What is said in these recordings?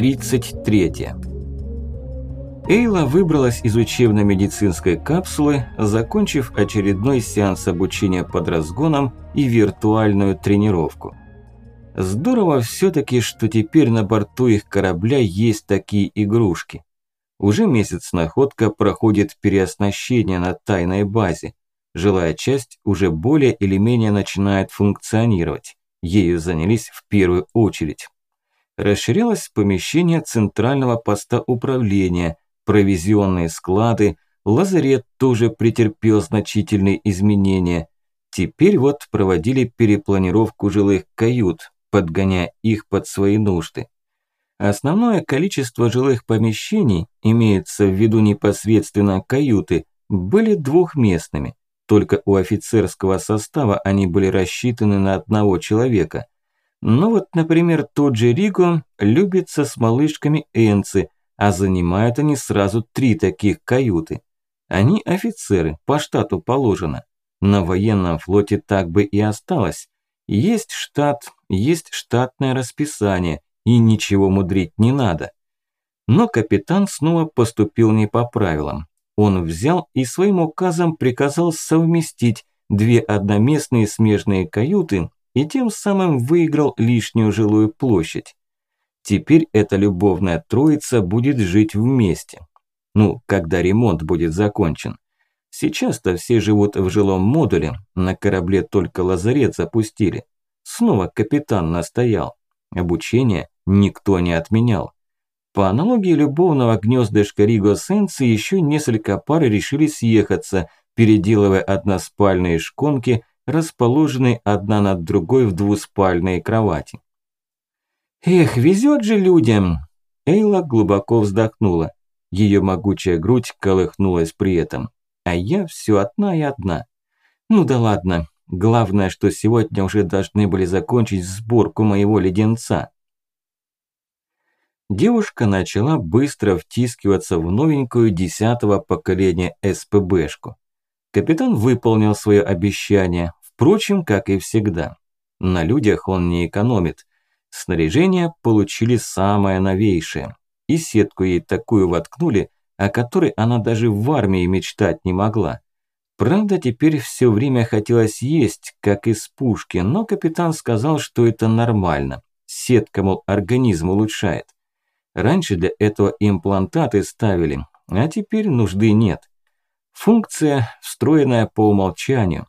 Глава 33 Эйла выбралась из учебно-медицинской капсулы, закончив очередной сеанс обучения под разгоном и виртуальную тренировку. Здорово все-таки, что теперь на борту их корабля есть такие игрушки. Уже месяц находка проходит переоснащение на тайной базе. Жилая часть уже более или менее начинает функционировать. Ею занялись в первую очередь. Расширялось помещение центрального поста управления, провизионные склады, лазарет тоже претерпел значительные изменения. Теперь вот проводили перепланировку жилых кают, подгоняя их под свои нужды. Основное количество жилых помещений, имеется в виду непосредственно каюты, были двухместными. Только у офицерского состава они были рассчитаны на одного человека. Но вот, например, тот же Риго любится с малышками Энцы, а занимают они сразу три таких каюты. Они офицеры, по штату положено. На военном флоте так бы и осталось. Есть штат, есть штатное расписание, и ничего мудрить не надо. Но капитан снова поступил не по правилам. Он взял и своим указом приказал совместить две одноместные смежные каюты и тем самым выиграл лишнюю жилую площадь. Теперь эта любовная троица будет жить вместе. Ну, когда ремонт будет закончен. Сейчас-то все живут в жилом модуле, на корабле только лазарет запустили. Снова капитан настоял. Обучение никто не отменял. По аналогии любовного гнездышка Риго Сенси еще несколько пар решили съехаться, переделывая односпальные шконки, расположенные одна над другой в двуспальные кровати. «Эх, везет же людям!» Эйла глубоко вздохнула. Ее могучая грудь колыхнулась при этом. А я все одна и одна. Ну да ладно, главное, что сегодня уже должны были закончить сборку моего леденца. Девушка начала быстро втискиваться в новенькую десятого поколения СПБшку. Капитан выполнил свое обещание, впрочем, как и всегда. На людях он не экономит. Снаряжение получили самое новейшее. И сетку ей такую воткнули, о которой она даже в армии мечтать не могла. Правда, теперь все время хотелось есть, как из пушки, но капитан сказал, что это нормально. Сетка, мол, организм улучшает. Раньше для этого имплантаты ставили, а теперь нужды нет. Функция, встроенная по умолчанию.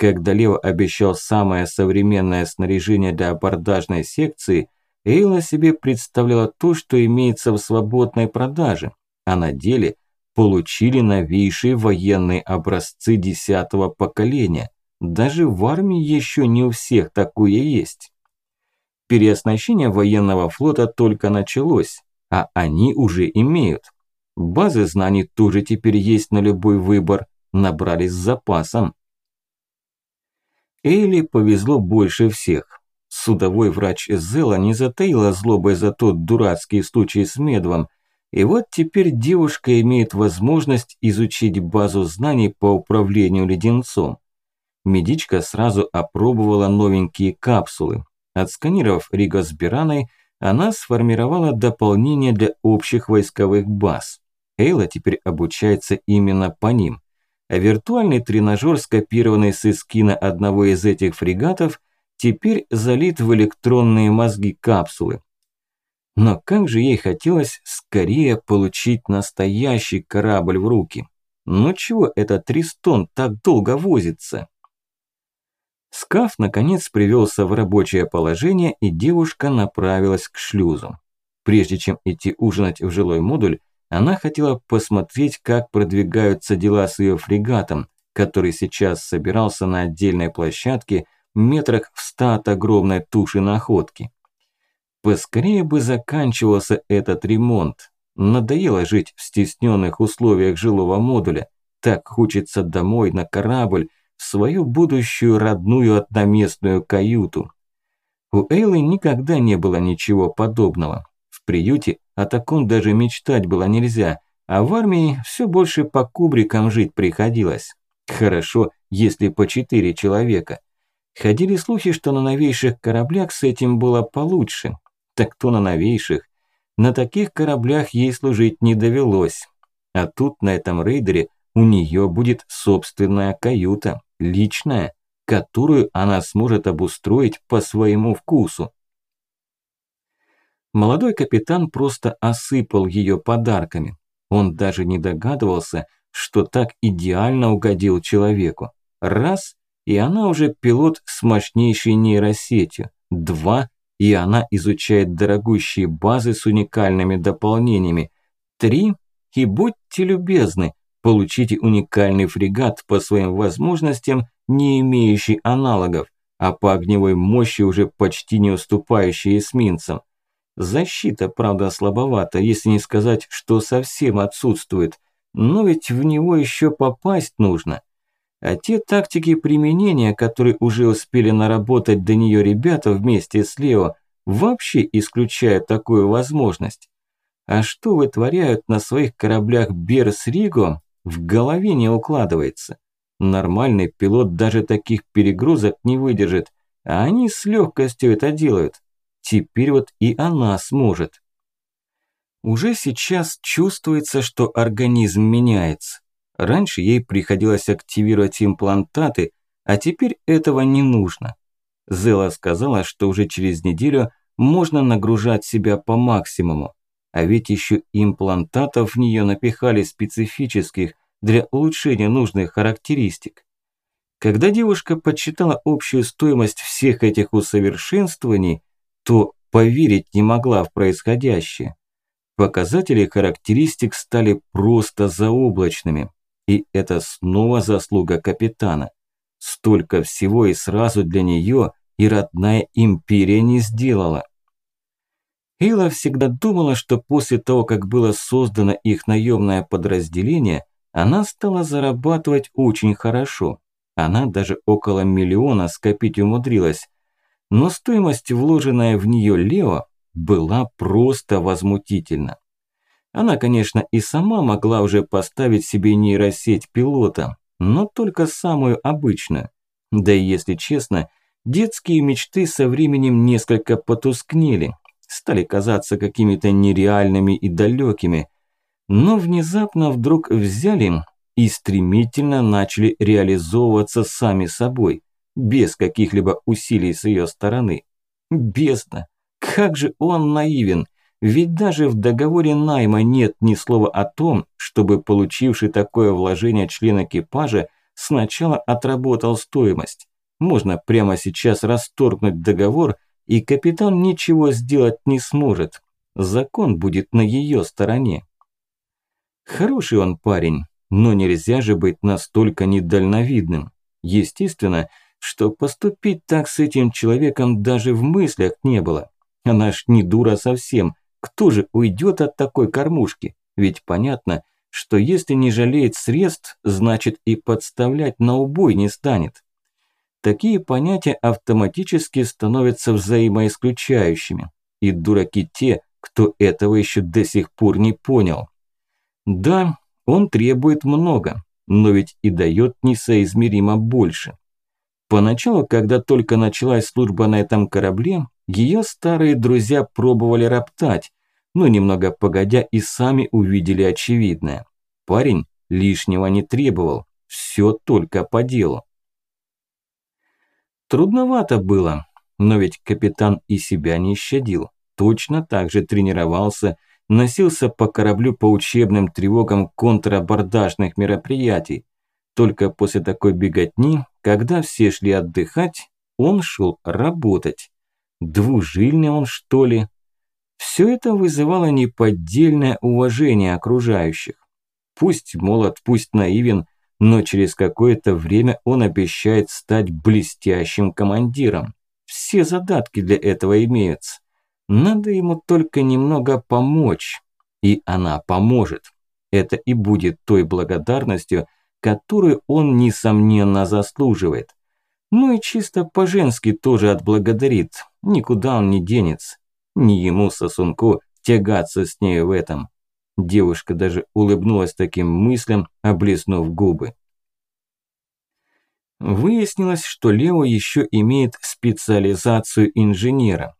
Когда Лео обещал самое современное снаряжение для абордажной секции, Эйла себе представляла то, что имеется в свободной продаже а на деле получили новейшие военные образцы десятого поколения. Даже в армии еще не у всех такое есть. Переоснащение военного флота только началось, а они уже имеют. Базы знаний тоже теперь есть на любой выбор, набрались с запасом. Эйли повезло больше всех. Судовой врач Зела не затаила злобой за тот дурацкий случай с Медвом, и вот теперь девушка имеет возможность изучить базу знаний по управлению леденцом. Медичка сразу опробовала новенькие капсулы. Отсканировав Рига она сформировала дополнение для общих войсковых баз. Эйла теперь обучается именно по ним. А виртуальный тренажер, скопированный с эскина одного из этих фрегатов, теперь залит в электронные мозги капсулы. Но как же ей хотелось скорее получить настоящий корабль в руки. Ну чего этот Тристон так долго возится? Скаф наконец привелся в рабочее положение, и девушка направилась к шлюзу. Прежде чем идти ужинать в жилой модуль, она хотела посмотреть, как продвигаются дела с ее фрегатом, который сейчас собирался на отдельной площадке метрах в ста от огромной туши находки. Поскорее бы заканчивался этот ремонт. Надоело жить в стесненных условиях жилого модуля. Так хочется домой, на корабль, в свою будущую родную одноместную каюту. У Эйлы никогда не было ничего подобного. В приюте о таком даже мечтать было нельзя, а в армии все больше по кубрикам жить приходилось. Хорошо, если по четыре человека. Ходили слухи, что на новейших кораблях с этим было получше, Так то на новейших. На таких кораблях ей служить не довелось. А тут на этом рейдере у нее будет собственная каюта, личная, которую она сможет обустроить по своему вкусу. Молодой капитан просто осыпал ее подарками. Он даже не догадывался, что так идеально угодил человеку. Раз, и она уже пилот с мощнейшей нейросетью. Два, и она изучает дорогущие базы с уникальными дополнениями. Три, и будьте любезны, получите уникальный фрегат по своим возможностям, не имеющий аналогов, а по огневой мощи уже почти не уступающий эсминцам. Защита, правда, слабовата, если не сказать, что совсем отсутствует, но ведь в него еще попасть нужно. А те тактики применения, которые уже успели наработать до нее ребята вместе с Лео, вообще исключают такую возможность. А что вытворяют на своих кораблях Берс Риго, в голове не укладывается. Нормальный пилот даже таких перегрузок не выдержит, а они с легкостью это делают. Теперь вот и она сможет. Уже сейчас чувствуется, что организм меняется. Раньше ей приходилось активировать имплантаты, а теперь этого не нужно. Зела сказала, что уже через неделю можно нагружать себя по максимуму. А ведь еще имплантатов в нее напихали специфических для улучшения нужных характеристик. Когда девушка подсчитала общую стоимость всех этих усовершенствований, то поверить не могла в происходящее. Показатели характеристик стали просто заоблачными. И это снова заслуга капитана. Столько всего и сразу для нее и родная империя не сделала. Эйла всегда думала, что после того, как было создано их наемное подразделение, она стала зарабатывать очень хорошо. Она даже около миллиона скопить умудрилась, но стоимость, вложенная в нее Лео, была просто возмутительна. Она, конечно, и сама могла уже поставить себе нейросеть пилота, но только самую обычную. Да и если честно, детские мечты со временем несколько потускнели, стали казаться какими-то нереальными и далекими, но внезапно вдруг взяли и стремительно начали реализовываться сами собой без каких-либо усилий с ее стороны. Бездна! Как же он наивен! Ведь даже в договоре найма нет ни слова о том, чтобы получивший такое вложение член экипажа сначала отработал стоимость. Можно прямо сейчас расторгнуть договор, и капитан ничего сделать не сможет. Закон будет на ее стороне. Хороший он парень, но нельзя же быть настолько недальновидным. Естественно, что поступить так с этим человеком даже в мыслях не было. Она ж не дура совсем. Кто же уйдет от такой кормушки? Ведь понятно, что если не жалеет средств, значит и подставлять на убой не станет. Такие понятия автоматически становятся взаимоисключающими. И дураки те, кто этого еще до сих пор не понял. Да, он требует много, но ведь и дает несоизмеримо больше. Поначалу, когда только началась служба на этом корабле, ее старые друзья пробовали роптать, но немного погодя и сами увидели очевидное. Парень лишнего не требовал, все только по делу. Трудновато было, но ведь капитан и себя не щадил. Точно так же тренировался, носился по кораблю по учебным тревогам контрабордажных мероприятий. Только после такой беготни когда все шли отдыхать, он шел работать. Двужильный он, что ли? Все это вызывало неподдельное уважение окружающих. Пусть молод, пусть наивен, но через какое-то время он обещает стать блестящим командиром. Все задатки для этого имеются. Надо ему только немного помочь, и она поможет. Это и будет той благодарностью, которую он, несомненно, заслуживает. Ну и чисто по-женски тоже отблагодарит, никуда он не денется. Не ему, сосунку, тягаться с ней в этом. Девушка даже улыбнулась таким мыслям, облизнув губы. Выяснилось, что Лео еще имеет специализацию инженера.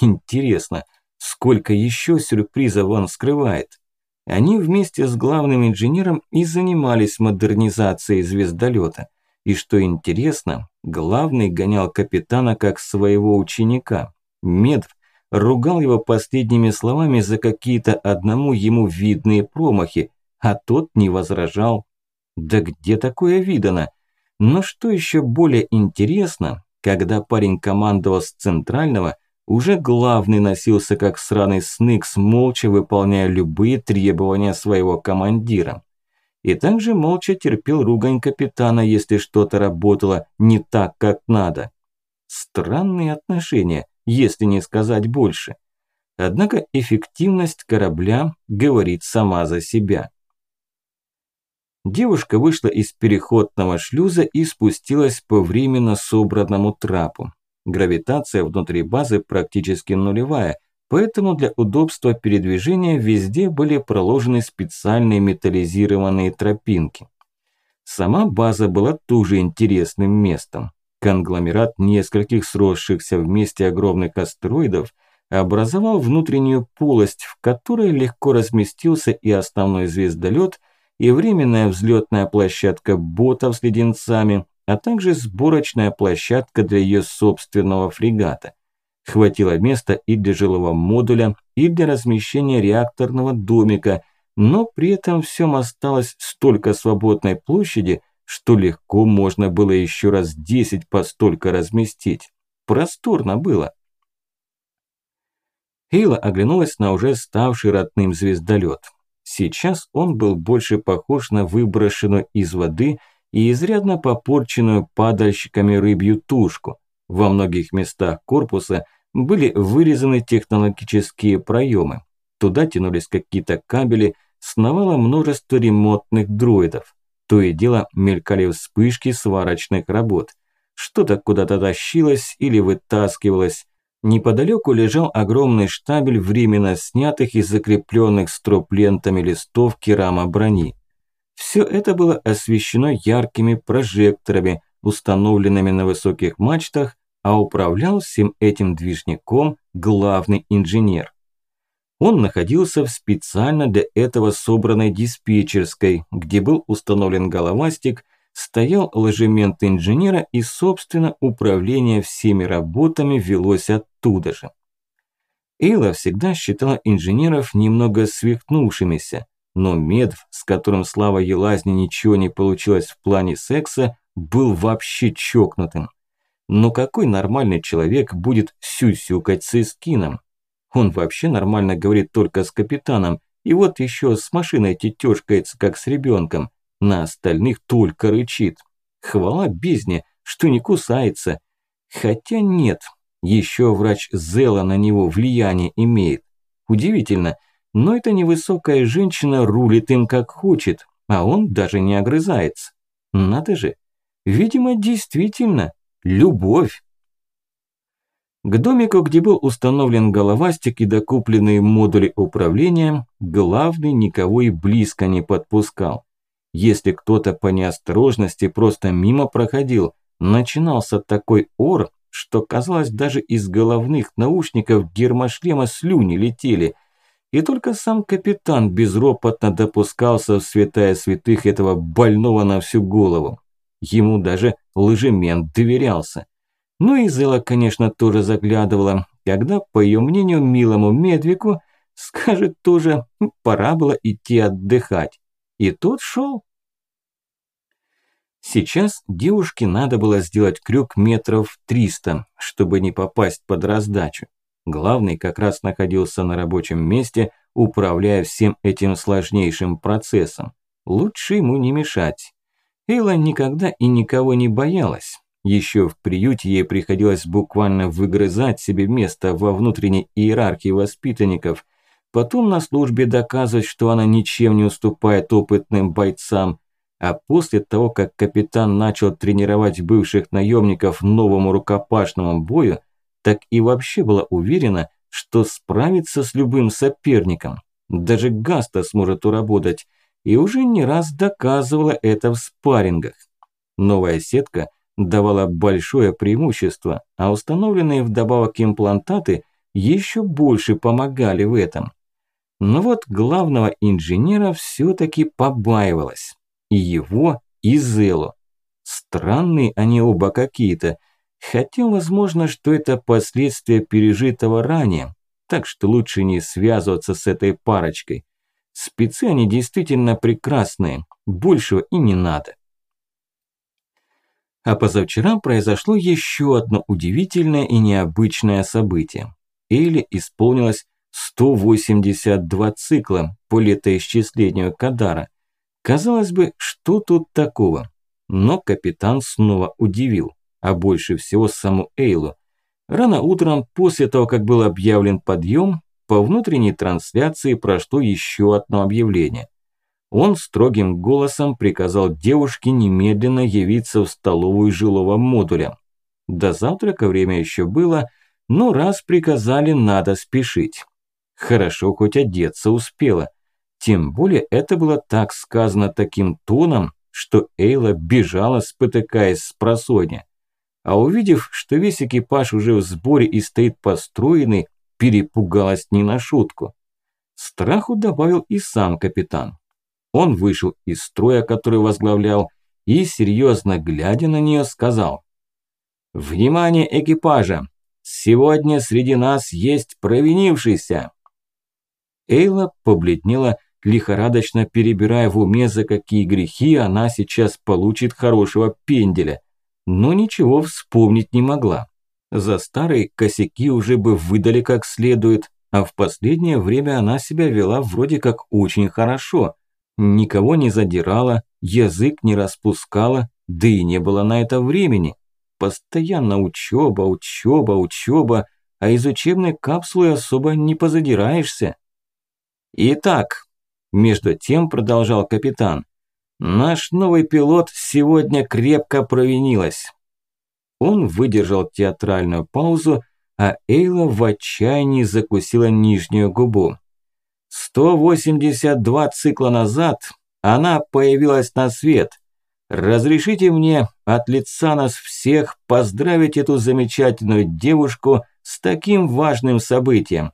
Интересно, сколько еще сюрпризов он скрывает. Они вместе с главным инженером и занимались модернизацией звездолета. И что интересно, главный гонял капитана как своего ученика. Медв ругал его последними словами за какие-то одному ему видные промахи, а тот не возражал. Да где такое видано? Но что еще более интересно, когда парень командовал с центрального, уже главный носился как сраный сныкс, молча выполняя любые требования своего командира. И также молча терпел ругань капитана, если что-то работало не так, как надо. Странные отношения, если не сказать больше. Однако эффективность корабля говорит сама за себя. Девушка вышла из переходного шлюза и спустилась по временно собранному трапу. Гравитация внутри базы практически нулевая, поэтому для удобства передвижения везде были проложены специальные металлизированные тропинки. Сама база была тоже интересным местом. Конгломерат нескольких сросшихся вместе огромных астероидов образовал внутреннюю полость, в которой легко разместился и основной звездолет, и временная взлетная площадка ботов с леденцами, а также сборочная площадка для ее собственного фрегата. Хватило места и для жилого модуля, и для размещения реакторного домика, но при этом всем осталось столько свободной площади, что легко можно было еще раз десять по столько разместить. Просторно было. Хейла оглянулась на уже ставший родным звездолет. Сейчас он был больше похож на выброшенную из воды и изрядно попорченную падальщиками рыбью тушку. Во многих местах корпуса были вырезаны технологические проемы. Туда тянулись какие-то кабели, сновало множество ремонтных дроидов. То и дело мелькали вспышки сварочных работ. Что-то куда-то тащилось или вытаскивалось. Неподалеку лежал огромный штабель временно снятых и закрепленных строп-лентами листов керама брони. Все это было освещено яркими прожекторами, установленными на высоких мачтах, а управлял всем этим движником главный инженер. Он находился в специально для этого собранной диспетчерской, где был установлен головастик, стоял ложемент инженера и, собственно, управление всеми работами велось оттуда же. Эйла всегда считала инженеров немного свихнувшимися, но Медв, с которым Слава Елазни ничего не получилось в плане секса, был вообще чокнутым. Но какой нормальный человек будет сюсюкать с Искином? Он вообще нормально говорит только с капитаном, и вот еще с машиной тетёшкается, как с ребенком. На остальных только рычит. Хвала бездне, что не кусается. Хотя нет, еще врач Зела на него влияние имеет. Удивительно, но эта невысокая женщина рулит им как хочет, а он даже не огрызается. Надо же, видимо, действительно, любовь. К домику, где был установлен головастик и докупленные модули управления, главный никого и близко не подпускал. Если кто-то по неосторожности просто мимо проходил, начинался такой ор, что казалось даже из головных наушников гермошлема слюни летели. И только сам капитан безропотно допускался в святая святых этого больного на всю голову. Ему даже лыжемент доверялся. Ну и Зела, конечно, тоже заглядывала, когда, по ее мнению, милому Медвику скажет тоже, пора было идти отдыхать. И тот шел. Сейчас девушке надо было сделать крюк метров 300, чтобы не попасть под раздачу. Главный как раз находился на рабочем месте, управляя всем этим сложнейшим процессом. Лучше ему не мешать. Эйла никогда и никого не боялась. Еще в приюте ей приходилось буквально выгрызать себе место во внутренней иерархии воспитанников, потом на службе доказывать, что она ничем не уступает опытным бойцам, а после того, как капитан начал тренировать бывших наемников новому рукопашному бою, так и вообще была уверена, что справится с любым соперником. Даже Гаста сможет уработать, и уже не раз доказывала это в спаррингах. Новая сетка – давала большое преимущество, а установленные вдобавок имплантаты еще больше помогали в этом. Но вот главного инженера все-таки побаивалась. И его, и Зелу. Странные они оба какие-то. Хотя, возможно, что это последствия пережитого ранее. Так что лучше не связываться с этой парочкой. Спецы они действительно прекрасные. Большего и не надо. А позавчера произошло еще одно удивительное и необычное событие. Эйле исполнилось 182 цикла по летоисчислению Кадара. Казалось бы, что тут такого? Но капитан снова удивил, а больше всего саму Эйлу. Рано утром, после того, как был объявлен подъем, по внутренней трансляции прошло еще одно объявление. Он строгим голосом приказал девушке немедленно явиться в столовую жилого модуля. До завтрака время еще было, но раз приказали, надо спешить. Хорошо, хоть одеться успела. Тем более это было так сказано таким тоном, что Эйла бежала, спотыкаясь с просонья. А увидев, что весь экипаж уже в сборе и стоит построенный, перепугалась не на шутку. Страху добавил и сам капитан. Он вышел из строя, который возглавлял, и, серьезно глядя на нее, сказал «Внимание экипажа! Сегодня среди нас есть провинившийся!» Эйла побледнела, лихорадочно перебирая в уме, за какие грехи она сейчас получит хорошего пенделя, но ничего вспомнить не могла. За старые косяки уже бы выдали как следует, а в последнее время она себя вела вроде как очень хорошо – Никого не задирала, язык не распускала, да и не было на это времени. Постоянно учеба, учеба, учеба, а из учебной капсулы особо не позадираешься. Итак, между тем продолжал капитан, наш новый пилот сегодня крепко провинилась. Он выдержал театральную паузу, а Эйла в отчаянии закусила нижнюю губу. 182 цикла назад она появилась на свет. Разрешите мне от лица нас всех поздравить эту замечательную девушку с таким важным событием.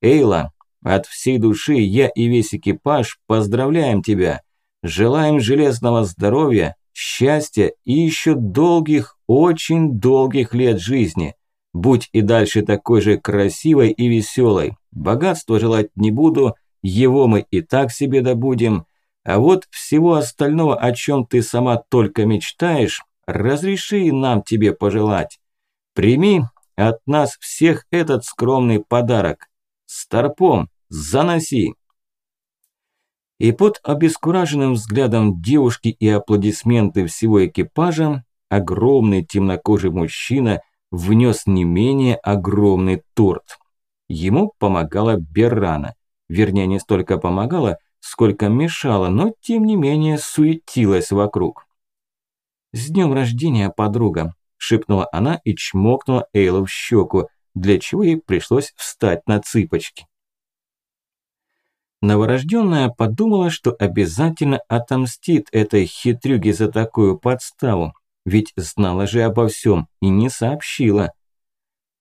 Эйла, от всей души я и весь экипаж поздравляем тебя. Желаем железного здоровья, счастья и еще долгих, очень долгих лет жизни. Будь и дальше такой же красивой и веселой. Богатства желать не буду, его мы и так себе добудем. А вот всего остального, о чем ты сама только мечтаешь, разреши нам тебе пожелать. Прими от нас всех этот скромный подарок. Старпом, заноси. И под обескураженным взглядом девушки и аплодисменты всего экипажа огромный темнокожий мужчина внес не менее огромный торт. Ему помогала Беррана. Вернее, не столько помогала, сколько мешала, но тем не менее суетилась вокруг. «С днем рождения, подруга!» – шепнула она и чмокнула Эйлу в щеку, для чего ей пришлось встать на цыпочки. Новорожденная подумала, что обязательно отомстит этой хитрюге за такую подставу, ведь знала же обо всем и не сообщила.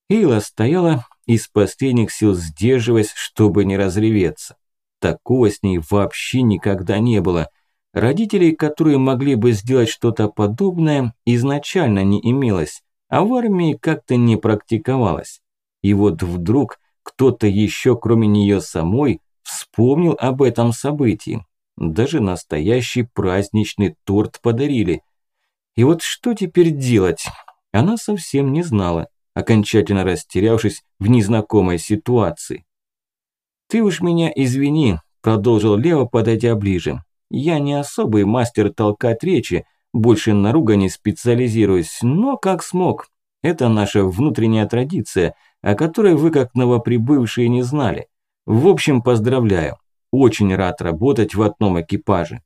Эйла стояла, из последних сил сдерживаясь, чтобы не разреветься. Такого с ней вообще никогда не было. Родителей, которые могли бы сделать что-то подобное, изначально не имелось, а в армии как-то не практиковалось. И вот вдруг кто-то еще, кроме нее самой, вспомнил об этом событии. Даже настоящий праздничный торт подарили. И вот что теперь делать? Она совсем не знала окончательно растерявшись в незнакомой ситуации. «Ты уж меня извини», – продолжил Лео, подойдя ближе. «Я не особый мастер толкать речи, больше на ругани специализируюсь, но как смог. Это наша внутренняя традиция, о которой вы как новоприбывшие не знали. В общем, поздравляю. Очень рад работать в одном экипаже».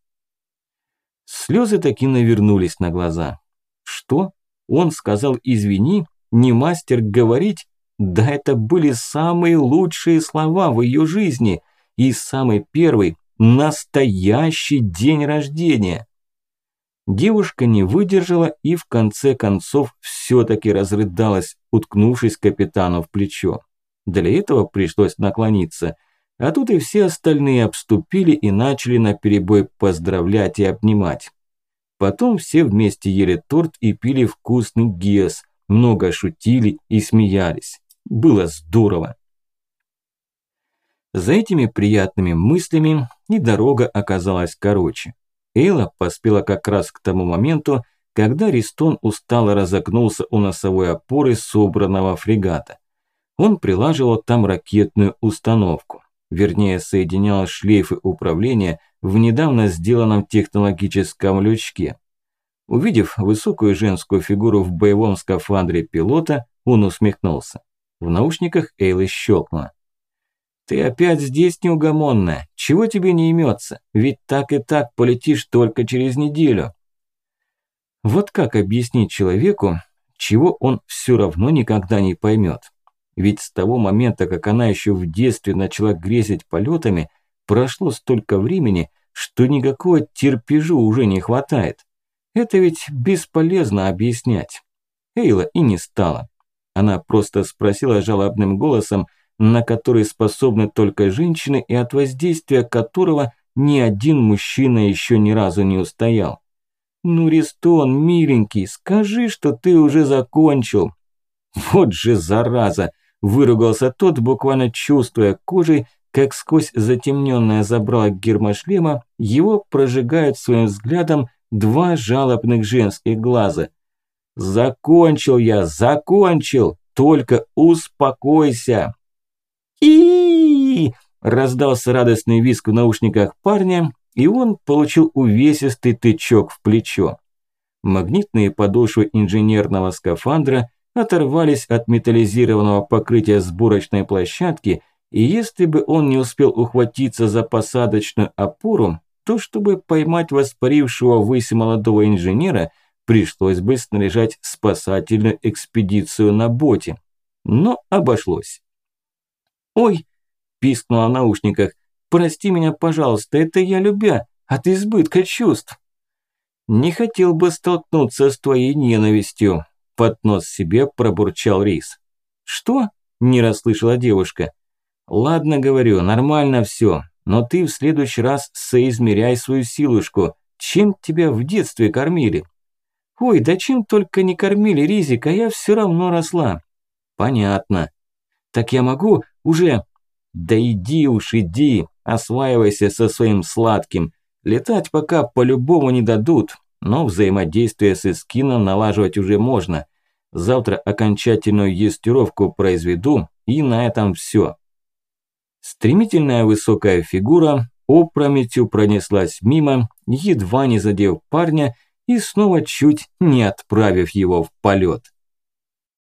Слезы таки навернулись на глаза. «Что? Он сказал «извини»?» не мастер говорить, да это были самые лучшие слова в ее жизни и самый первый настоящий день рождения. Девушка не выдержала и в конце концов все-таки разрыдалась, уткнувшись капитану в плечо. Для этого пришлось наклониться. А тут и все остальные обступили и начали наперебой поздравлять и обнимать. Потом все вместе ели торт и пили вкусный гес, много шутили и смеялись. Было здорово. За этими приятными мыслями и дорога оказалась короче. Эйла поспела как раз к тому моменту, когда Ристон устало разогнулся у носовой опоры собранного фрегата. Он прилаживал там ракетную установку, вернее соединял шлейфы управления в недавно сделанном технологическом лючке. Увидев высокую женскую фигуру в боевом скафандре пилота, он усмехнулся. В наушниках Эйлы щелкнула. «Ты опять здесь неугомонная. Чего тебе не имется? Ведь так и так полетишь только через неделю». Вот как объяснить человеку, чего он все равно никогда не поймет? Ведь с того момента, как она еще в детстве начала грезить полетами, прошло столько времени, что никакого терпежу уже не хватает. Это ведь бесполезно объяснять. Эйла и не стала. Она просто спросила жалобным голосом, на который способны только женщины и от воздействия которого ни один мужчина еще ни разу не устоял. «Ну, Ристон, миленький, скажи, что ты уже закончил». «Вот же зараза!» – выругался тот, буквально чувствуя кожей, как сквозь затемненное забрало гермошлема его прожигают своим взглядом два жалобных женских глаза. «Закончил я, закончил! Только успокойся!» и раздался радостный визг в наушниках парня, и он получил увесистый тычок в плечо. Магнитные подошвы инженерного скафандра оторвались от металлизированного покрытия сборочной площадки, и если бы он не успел ухватиться за посадочную опору, то чтобы поймать воспарившего ввысь молодого инженера, пришлось бы снаряжать спасательную экспедицию на боте. Но обошлось. «Ой!» – пискнула в наушниках. Прости меня, пожалуйста, это я любя, от избытка чувств. Не хотел бы столкнуться с твоей ненавистью, под нос себе пробурчал Рис. Что? Не расслышала девушка. Ладно, говорю, нормально все, но ты в следующий раз соизмеряй свою силушку. Чем тебя в детстве кормили? Ой, да чем только не кормили, Ризик, а я все равно росла. Понятно. Так я могу уже... Да иди уж, иди, Осваивайся со своим сладким. Летать пока по-любому не дадут, но взаимодействие с Искином налаживать уже можно. Завтра окончательную юстировку произведу, и на этом все. Стремительная высокая фигура опрометью пронеслась мимо, едва не задев парня и снова чуть не отправив его в полет.